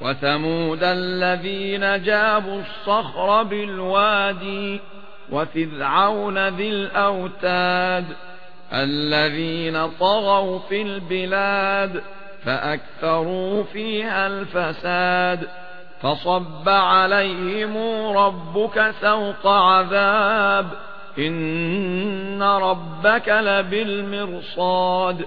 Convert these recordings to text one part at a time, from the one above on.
وثمود الذين جابوا الصخر بالوادي وفرعون ذي الأوتاد الذين طغوا في البلاد فأكثروا فيها الفساد فصب عليهم ربك سوط عذاب إن ربك لبالمرصاد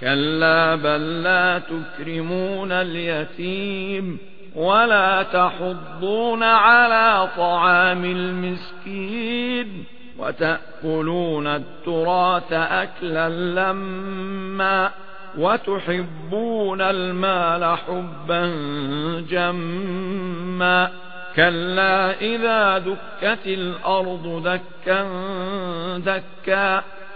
كلا بل لا تكرمون اليتيم ولا تحضون على طعام المسكين وتأكلون التراث أكلا لما وتحبون المال حبا جما كلا إذا دكت الأرض دكا دكا